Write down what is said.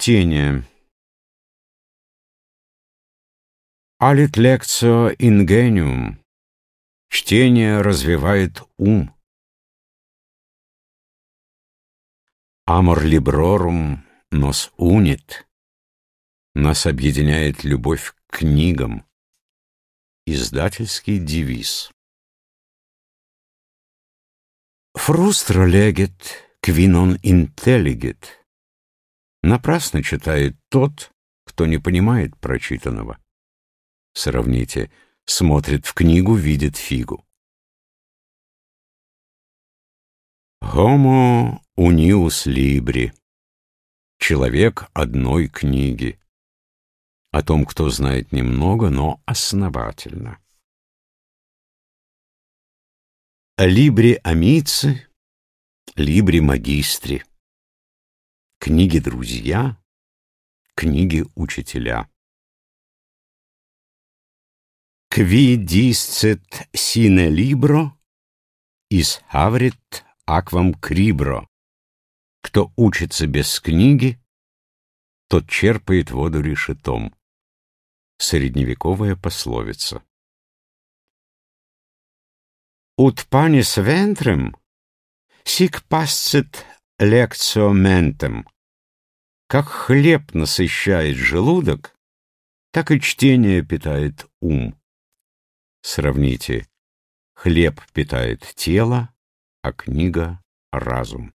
Чтение. Алит лекцио ингениум. Чтение развивает ум. Амор либрорум нос унит. Нас объединяет любовь к книгам. Издательский девиз. Фрустро легет, квинон интеллигет. Напрасно читает тот, кто не понимает прочитанного. Сравните, смотрит в книгу, видит фигу. Homo unius libri. Человек одной книги. О том, кто знает немного, но основательно. Либри амицы, либри магистри. Книги друзья, книги учителя. Кви дисцет сине либро, из хаврит аквам крибро. Кто учится без книги, тот черпает воду решетом. Средневековая пословица. Ut panis ventrem, sic pascit лекцио ментем. Как хлеб насыщает желудок, так и чтение питает ум. Сравните. Хлеб питает тело, а книга — разум.